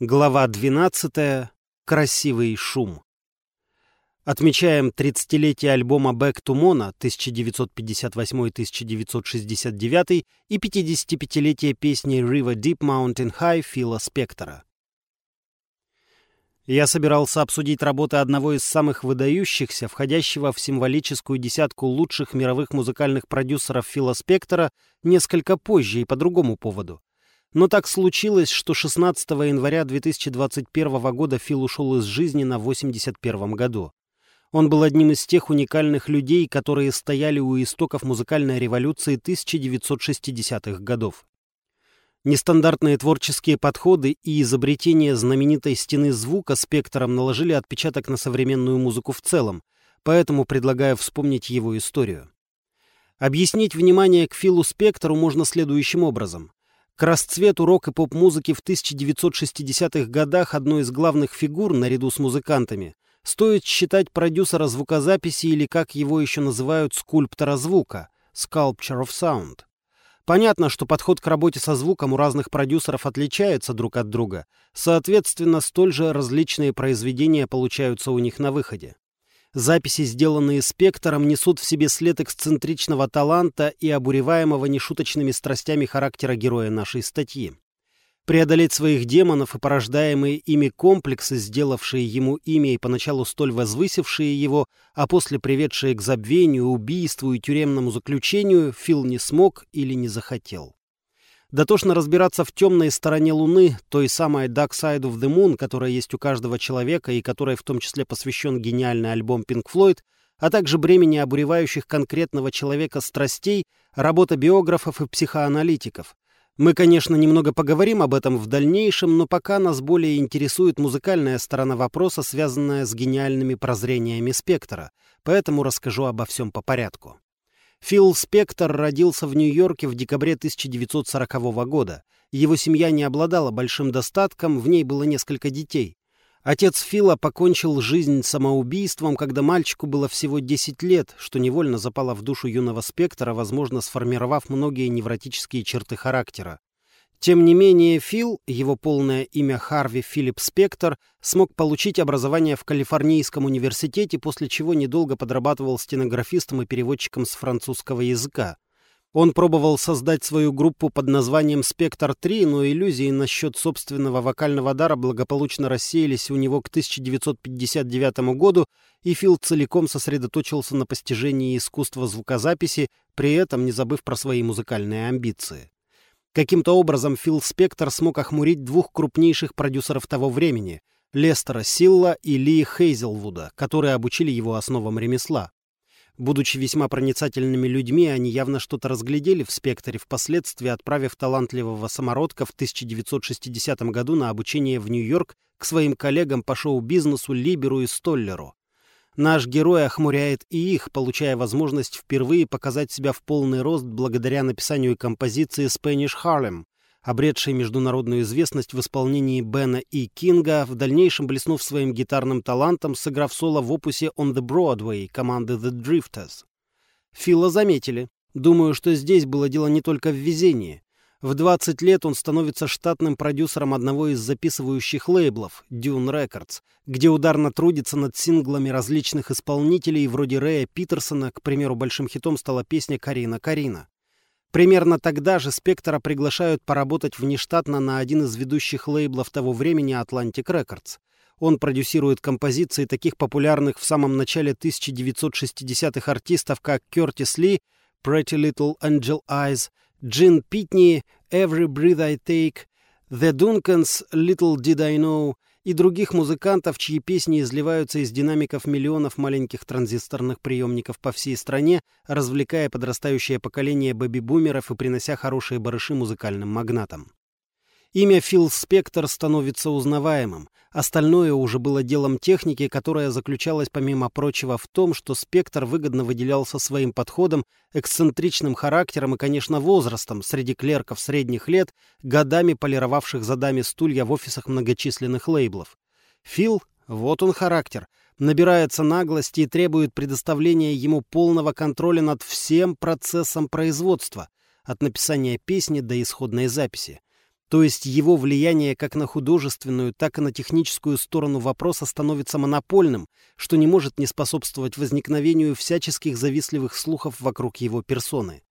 Глава 12. Красивый шум. Отмечаем 30-летие альбома Back to Mono 1958-1969 и 55-летие песни River Deep Mountain High Фила Спектора. Я собирался обсудить работы одного из самых выдающихся, входящего в символическую десятку лучших мировых музыкальных продюсеров Фила Спектора, несколько позже и по другому поводу. Но так случилось, что 16 января 2021 года Фил ушел из жизни на 81 году. Он был одним из тех уникальных людей, которые стояли у истоков музыкальной революции 1960-х годов. Нестандартные творческие подходы и изобретение знаменитой стены звука спектром наложили отпечаток на современную музыку в целом, поэтому предлагаю вспомнить его историю. Объяснить внимание к Филу Спектору можно следующим образом. К расцвету рок и поп-музыки в 1960-х годах одной из главных фигур, наряду с музыкантами, стоит считать продюсера звукозаписи или, как его еще называют, скульптора звука – «sculpture of sound». Понятно, что подход к работе со звуком у разных продюсеров отличается друг от друга, соответственно, столь же различные произведения получаются у них на выходе. Записи, сделанные спектром, несут в себе след эксцентричного таланта и обуреваемого нешуточными страстями характера героя нашей статьи. Преодолеть своих демонов и порождаемые ими комплексы, сделавшие ему имя и поначалу столь возвысившие его, а после приведшие к забвению, убийству и тюремному заключению, Фил не смог или не захотел. Дотошно разбираться в темной стороне Луны, той самой Dark Side of the Moon, которая есть у каждого человека и которой в том числе посвящен гениальный альбом Pink Floyd, а также бремени обуревающих конкретного человека страстей, работа биографов и психоаналитиков. Мы, конечно, немного поговорим об этом в дальнейшем, но пока нас более интересует музыкальная сторона вопроса, связанная с гениальными прозрениями спектра, поэтому расскажу обо всем по порядку. Фил Спектор родился в Нью-Йорке в декабре 1940 года. Его семья не обладала большим достатком, в ней было несколько детей. Отец Фила покончил жизнь самоубийством, когда мальчику было всего 10 лет, что невольно запало в душу юного Спектора, возможно, сформировав многие невротические черты характера. Тем не менее, Фил, его полное имя Харви Филипп Спектор, смог получить образование в Калифорнийском университете, после чего недолго подрабатывал стенографистом и переводчиком с французского языка. Он пробовал создать свою группу под названием «Спектр-3», но иллюзии насчет собственного вокального дара благополучно рассеялись у него к 1959 году, и Фил целиком сосредоточился на постижении искусства звукозаписи, при этом не забыв про свои музыкальные амбиции. Каким-то образом Фил Спектор смог охмурить двух крупнейших продюсеров того времени — Лестера Силла и Ли Хейзелвуда, которые обучили его основам ремесла. Будучи весьма проницательными людьми, они явно что-то разглядели в «Спектре», впоследствии отправив талантливого самородка в 1960 году на обучение в Нью-Йорк к своим коллегам по шоу-бизнесу Либеру и Столлеру. Наш герой охмуряет и их, получая возможность впервые показать себя в полный рост благодаря написанию композиции «Spanish Harlem», обретшей международную известность в исполнении Бена и Кинга, в дальнейшем блеснув своим гитарным талантом, сыграв соло в опусе «On the Broadway» команды The Drifters. Фила заметили. Думаю, что здесь было дело не только в везении. В 20 лет он становится штатным продюсером одного из записывающих лейблов Dune Records, где ударно трудится над синглами различных исполнителей вроде Рэя Питерсона, к примеру, большим хитом стала песня «Карина, Карина». Примерно тогда же Спектора приглашают поработать внештатно на один из ведущих лейблов того времени Atlantic Records. Он продюсирует композиции таких популярных в самом начале 1960-х артистов, как Кертис Ли, Pretty Little Angel Eyes, Джин Питни, Every Breath I Take, The Duncans, Little Did I Know и других музыкантов, чьи песни изливаются из динамиков миллионов маленьких транзисторных приемников по всей стране, развлекая подрастающее поколение бэби-бумеров и принося хорошие барыши музыкальным магнатам. Имя Фил Спектор становится узнаваемым. Остальное уже было делом техники, которая заключалась, помимо прочего, в том, что Спектр выгодно выделялся своим подходом, эксцентричным характером и, конечно, возрастом среди клерков средних лет, годами полировавших задами стулья в офисах многочисленных лейблов. Фил, вот он характер, набирается наглости и требует предоставления ему полного контроля над всем процессом производства, от написания песни до исходной записи. То есть его влияние как на художественную, так и на техническую сторону вопроса становится монопольным, что не может не способствовать возникновению всяческих завистливых слухов вокруг его персоны.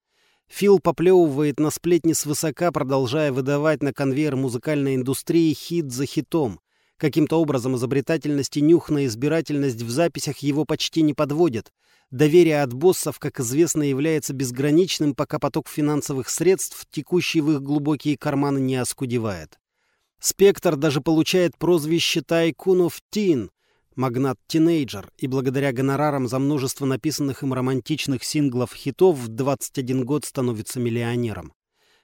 Фил поплевывает на сплетни свысока, продолжая выдавать на конвейер музыкальной индустрии хит за хитом. Каким-то образом изобретательность и нюх избирательность в записях его почти не подводят. Доверие от боссов, как известно, является безграничным, пока поток финансовых средств, текущий в их глубокие карманы, не оскудевает. Спектр даже получает прозвище Тайкунов Тин, магнат-тинейджер, и благодаря гонорарам за множество написанных им романтичных синглов-хитов в 21 год становится миллионером.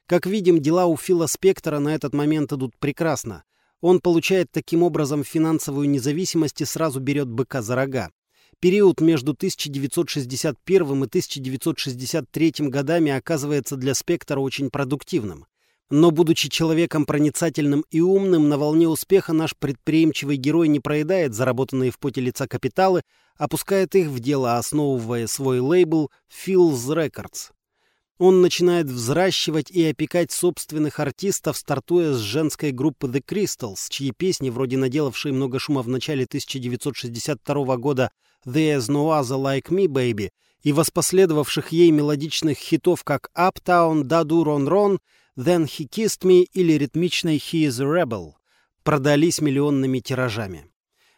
Как видим, дела у Фила Спектора на этот момент идут прекрасно. Он получает таким образом финансовую независимость и сразу берет быка за рога. Период между 1961 и 1963 годами оказывается для Спектора очень продуктивным. Но, будучи человеком проницательным и умным, на волне успеха наш предприимчивый герой не проедает заработанные в поте лица капиталы, опускает их в дело, основывая свой лейбл Phil's Records. Он начинает взращивать и опекать собственных артистов, стартуя с женской группы The Crystals, чьи песни, вроде наделавшие много шума в начале 1962 года «There's no other like me, baby», и воспоследовавших ей мелодичных хитов как «Uptown», «Dadu Ron Ron», «Then He Kissed Me» или ритмичной «He is a Rebel», продались миллионными тиражами.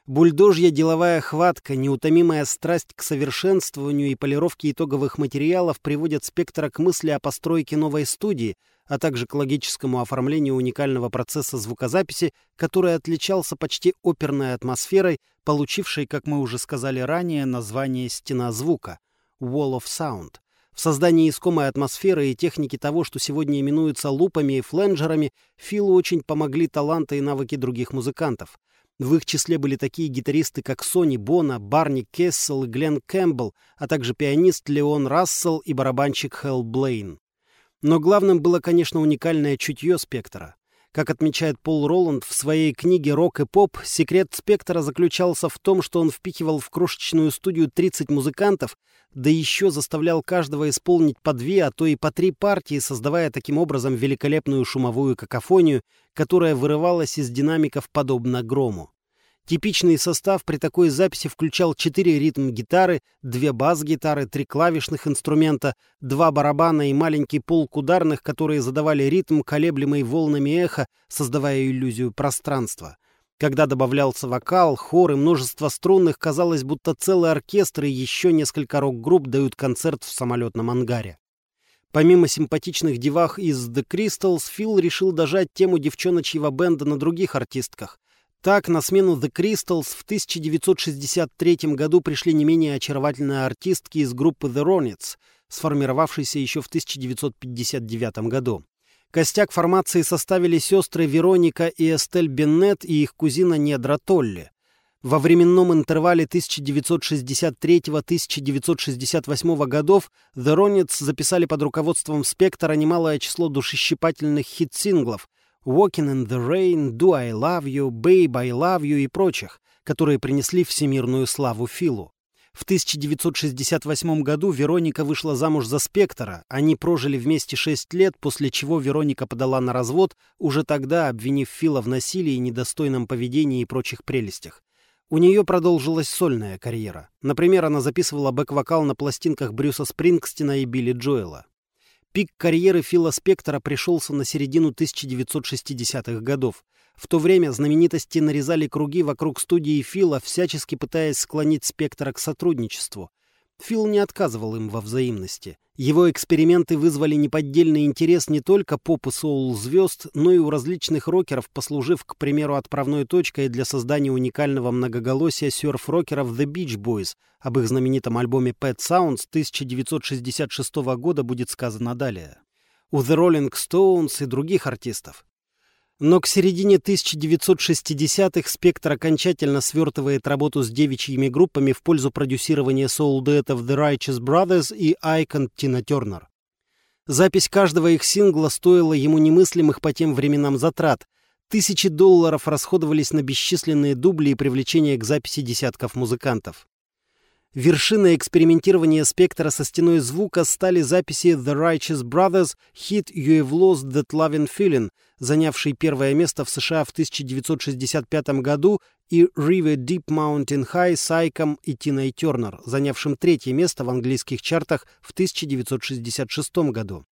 Бульдожья деловая хватка, неутомимая страсть к совершенствованию и полировке итоговых материалов приводят спектра к мысли о постройке новой студии, а также к логическому оформлению уникального процесса звукозаписи, который отличался почти оперной атмосферой, получившей, как мы уже сказали ранее, название «стена звука» — «Wall of Sound». В создании искомой атмосферы и техники того, что сегодня именуется лупами и фленджерами, Филу очень помогли таланты и навыки других музыкантов. В их числе были такие гитаристы, как Сони Бона, Барни Кессел и Глен Кэмпбелл, а также пианист Леон Рассел и барабанщик Хелл Блейн. Но главным было, конечно, уникальное чутье спектра. Как отмечает Пол Роланд в своей книге «Рок и поп», секрет спектра заключался в том, что он впихивал в крошечную студию 30 музыкантов, да еще заставлял каждого исполнить по две, а то и по три партии, создавая таким образом великолепную шумовую какофонию, которая вырывалась из динамиков подобно грому. Типичный состав при такой записи включал четыре ритм-гитары, две бас-гитары, три клавишных инструмента, два барабана и маленький полк ударных, которые задавали ритм, колеблемый волнами эха, создавая иллюзию пространства. Когда добавлялся вокал, хор и множество струнных, казалось, будто целый оркестр и еще несколько рок-групп дают концерт в самолетном ангаре. Помимо симпатичных девах из The Crystals, Фил решил дожать тему девчоночьего бенда на других артистках. Так, на смену The Crystals в 1963 году пришли не менее очаровательные артистки из группы The Ronets, сформировавшейся еще в 1959 году. Костяк формации составили сестры Вероника и Эстель Беннет и их кузина Недра Толли. Во временном интервале 1963-1968 годов The Ronets записали под руководством Спектора немалое число душещипательных хит-синглов, «Walking in the Rain», «Do I Love You», «Babe, I Love You» и прочих, которые принесли всемирную славу Филу. В 1968 году Вероника вышла замуж за Спектора. Они прожили вместе шесть лет, после чего Вероника подала на развод, уже тогда обвинив Фила в насилии, недостойном поведении и прочих прелестях. У нее продолжилась сольная карьера. Например, она записывала бэк-вокал на пластинках Брюса Спрингстина и Билли Джоэла. Пик карьеры Фила Спектора пришелся на середину 1960-х годов. В то время знаменитости нарезали круги вокруг студии Фила, всячески пытаясь склонить Спектора к сотрудничеству. Фил не отказывал им во взаимности. Его эксперименты вызвали неподдельный интерес не только поп и соул-звезд, но и у различных рокеров, послужив, к примеру, отправной точкой для создания уникального многоголосия серф-рокеров The Beach Boys. Об их знаменитом альбоме Pet Sounds 1966 года будет сказано далее. У The Rolling Stones и других артистов. Но к середине 1960-х «Спектр» окончательно свертывает работу с девичьими группами в пользу продюсирования соул-дуэтов The Righteous Brothers и Icon Тина Тернер. Запись каждого их сингла стоила ему немыслимых по тем временам затрат. Тысячи долларов расходовались на бесчисленные дубли и привлечение к записи десятков музыкантов. Вершиной экспериментирования спектра со стеной звука стали записи The Righteous Brothers «Hit You Have Lost That Loving Feeling», занявший первое место в США в 1965 году, и River Deep Mountain High с Айком и Тиной Тернер, занявшим третье место в английских чартах в 1966 году.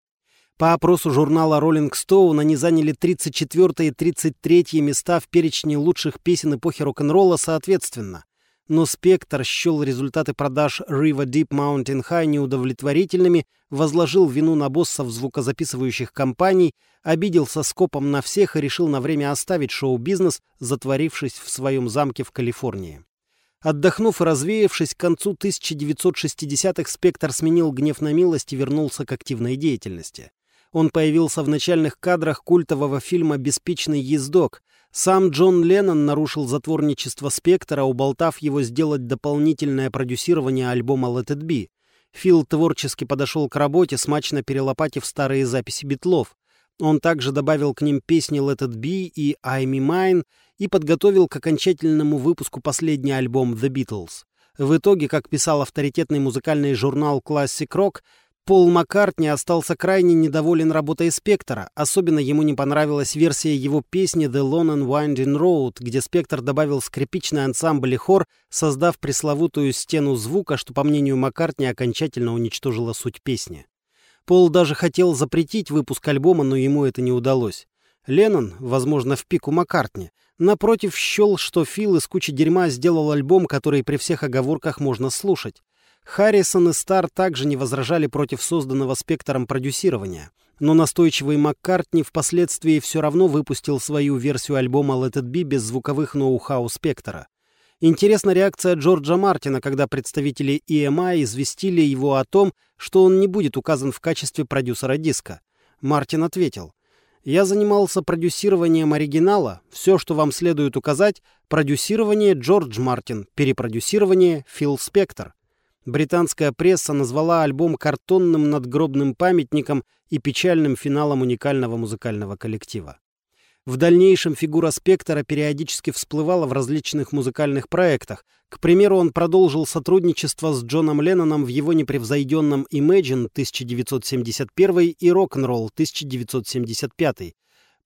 По опросу журнала Rolling Stone они заняли 34 и 33 места в перечне лучших песен эпохи рок-н-ролла соответственно но «Спектр» счел результаты продаж River Deep Mountain High неудовлетворительными, возложил вину на боссов звукозаписывающих компаний, обиделся скопом на всех и решил на время оставить шоу-бизнес, затворившись в своем замке в Калифорнии. Отдохнув и развеявшись, к концу 1960-х «Спектр» сменил гнев на милость и вернулся к активной деятельности. Он появился в начальных кадрах культового фильма «Беспечный ездок», сам Джон Леннон нарушил затворничество «Спектра», уболтав его сделать дополнительное продюсирование альбома «Let It Be». Фил творчески подошел к работе, смачно перелопатив старые записи битлов. Он также добавил к ним песни «Let It Be» и «I'm Mine» и подготовил к окончательному выпуску последний альбом «The Beatles». В итоге, как писал авторитетный музыкальный журнал Classic Rock, Пол Маккартни остался крайне недоволен работой Спектора, особенно ему не понравилась версия его песни «The Lone and Winding Road», где Спектр добавил скрипичный ансамбль и хор, создав пресловутую стену звука, что, по мнению Маккартни, окончательно уничтожила суть песни. Пол даже хотел запретить выпуск альбома, но ему это не удалось. Леннон, возможно, в пику Маккартни, напротив счел, что Фил из кучи дерьма сделал альбом, который при всех оговорках можно слушать. Харрисон и Стар также не возражали против созданного спектром продюсирования. Но настойчивый Маккартни впоследствии все равно выпустил свою версию альбома Let It Be без звуковых ноу-хау спектра. Интересна реакция Джорджа Мартина, когда представители EMI известили его о том, что он не будет указан в качестве продюсера диска. Мартин ответил, «Я занимался продюсированием оригинала. Все, что вам следует указать, продюсирование Джордж Мартин, перепродюсирование Фил Спектр». Британская пресса назвала альбом картонным надгробным памятником и печальным финалом уникального музыкального коллектива. В дальнейшем фигура Спектора периодически всплывала в различных музыкальных проектах. К примеру, он продолжил сотрудничество с Джоном Ленноном в его непревзойденном Imagine 1971 и Rock'n'Roll 1975.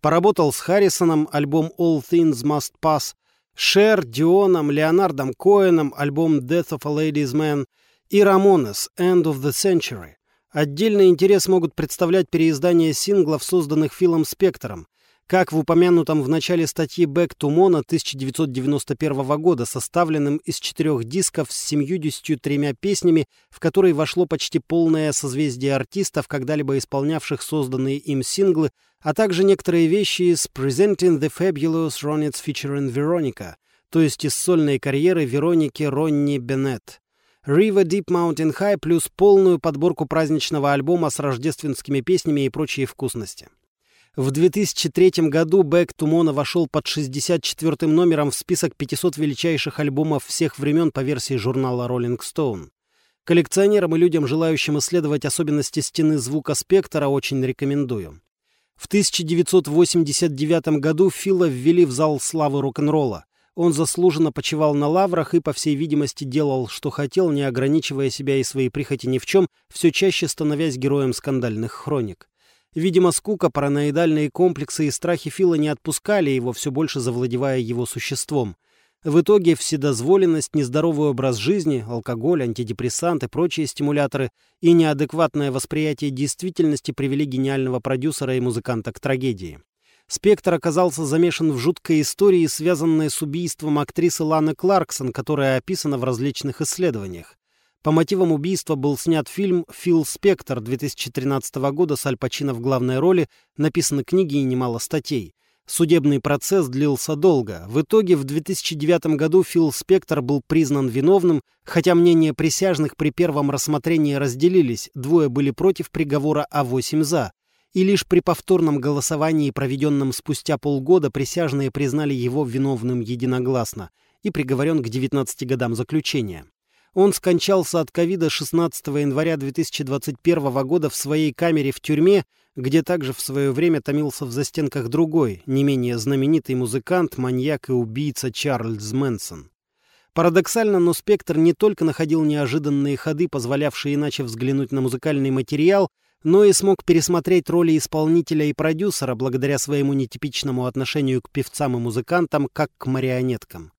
Поработал с Харрисоном альбом All Things Must Pass, Шер, Дионом, Леонардом Коэном альбом Death of a Ladies Man — и Ramones «End of the Century». Отдельный интерес могут представлять переиздания синглов, созданных Филом Спектором, как в упомянутом в начале статьи «Back to Mono» 1991 года, составленным из четырех дисков с 73 песнями, в который вошло почти полное созвездие артистов, когда-либо исполнявших созданные им синглы, а также некоторые вещи из «Presenting the Fabulous Ronets featuring Veronica», то есть из сольной карьеры Вероники Ронни Беннет. River Deep Mountain High плюс полную подборку праздничного альбома с рождественскими песнями и прочие вкусности. В 2003 году to Mono вошел под 64 номером в список 500 величайших альбомов всех времен по версии журнала Rolling Stone. Коллекционерам и людям, желающим исследовать особенности стены звука спектра, очень рекомендую. В 1989 году Фила ввели в зал славы рок-н-ролла. Он заслуженно почивал на лаврах и, по всей видимости, делал, что хотел, не ограничивая себя и свои прихоти ни в чем, все чаще становясь героем скандальных хроник. Видимо, скука, параноидальные комплексы и страхи Фила не отпускали его, все больше завладевая его существом. В итоге вседозволенность, нездоровый образ жизни, алкоголь, антидепрессанты, прочие стимуляторы и неадекватное восприятие действительности привели гениального продюсера и музыканта к трагедии. Спектр оказался замешан в жуткой истории, связанной с убийством актрисы Ланы Кларксон, которая описана в различных исследованиях. По мотивам убийства был снят фильм «Фил Спектр» 2013 года с Аль Пачино в главной роли, написаны книги и немало статей. Судебный процесс длился долго. В итоге в 2009 году Фил Спектр был признан виновным, хотя мнения присяжных при первом рассмотрении разделились, двое были против приговора, а восемь за и лишь при повторном голосовании, проведенном спустя полгода, присяжные признали его виновным единогласно и приговорен к 19 годам заключения. Он скончался от ковида 16 января 2021 года в своей камере в тюрьме, где также в свое время томился в застенках другой, не менее знаменитый музыкант, маньяк и убийца Чарльз Мэнсон. Парадоксально, но Спектр не только находил неожиданные ходы, позволявшие иначе взглянуть на музыкальный материал, но и смог пересмотреть роли исполнителя и продюсера благодаря своему нетипичному отношению к певцам и музыкантам, как к марионеткам.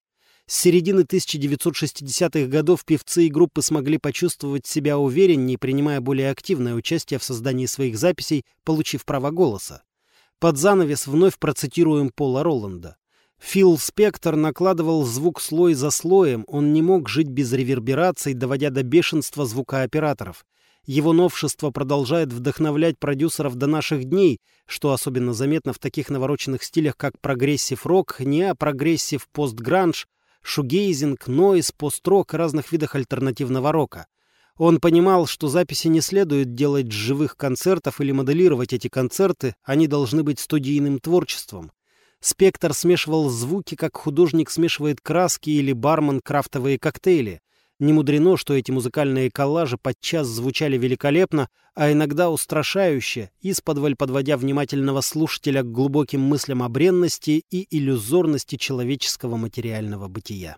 С середины 1960-х годов певцы и группы смогли почувствовать себя увереннее, принимая более активное участие в создании своих записей, получив право голоса. Под занавес вновь процитируем Пола Роланда. Фил Спектор накладывал звук слой за слоем, он не мог жить без ревербераций, доводя до бешенства звукооператоров. Его новшество продолжает вдохновлять продюсеров до наших дней, что особенно заметно в таких навороченных стилях, как прогрессив-рок, неопрогрессив постгранж, шугейзинг, нойз, пост-рок и разных видах альтернативного рока. Он понимал, что записи не следует делать с живых концертов или моделировать эти концерты, они должны быть студийным творчеством. Спектор смешивал звуки, как художник смешивает краски или бармен крафтовые коктейли. Не мудрено, что эти музыкальные коллажи подчас звучали великолепно, а иногда устрашающе, исподволь подводя внимательного слушателя к глубоким мыслям о бренности и иллюзорности человеческого материального бытия.